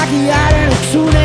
Gizakiaren utzune